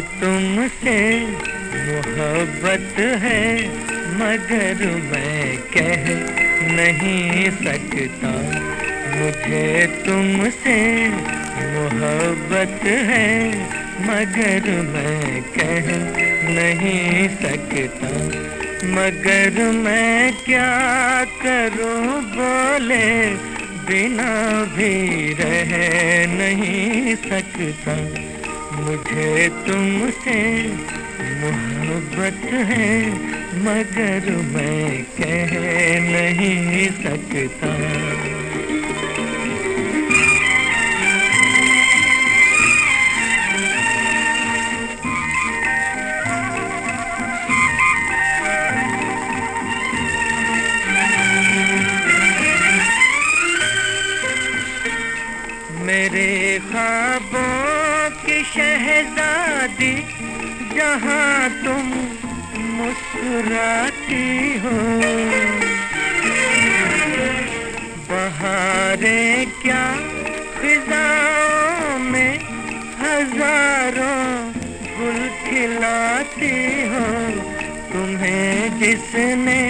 तुमसे, मोहब्बत है, मगर मैं कह नहीं सकता। मुझे तुमसे मोहब्बत है, मगर मैं कह नहीं सकता। मगर मैं क्या करूँ बोले, बिना भी रह नहीं सकता। मुझे तुमसे मोहब्बत है मगर मैं कह नहीं सकता। मेरे ख्वाबों की शहजादी, जहाँ तुम मुस्कुराती हो। बहारे क्या फिजाओं में हज़ारों गुल खिलाती हो? तुम्हें जिसने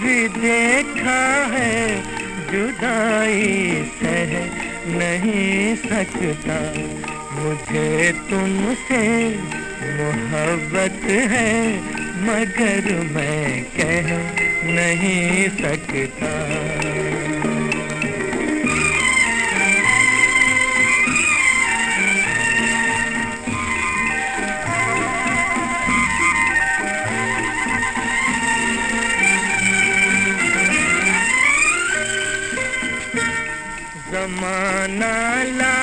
भी देखा है, जुदाई सह नहीं सकता। मुझे तुमसे मोहब्बत है मगर मैं कह नहीं सकता। जमाना लाख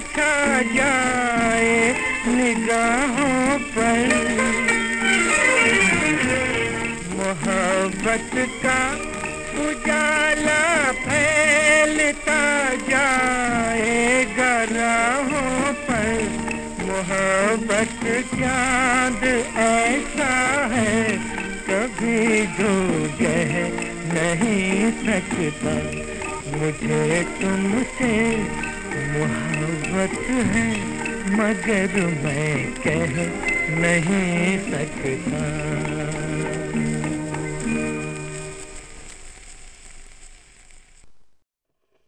छा जाए निगाहों पर। मोहब्बत का उजाला फैलता जाएगा राहों पर। मोहब्बत चाँद ऐसा है, कभी जो जह नहीं सकता मुझे तुमसे मोहब्बत है मगर मैं कह नहीं सकता।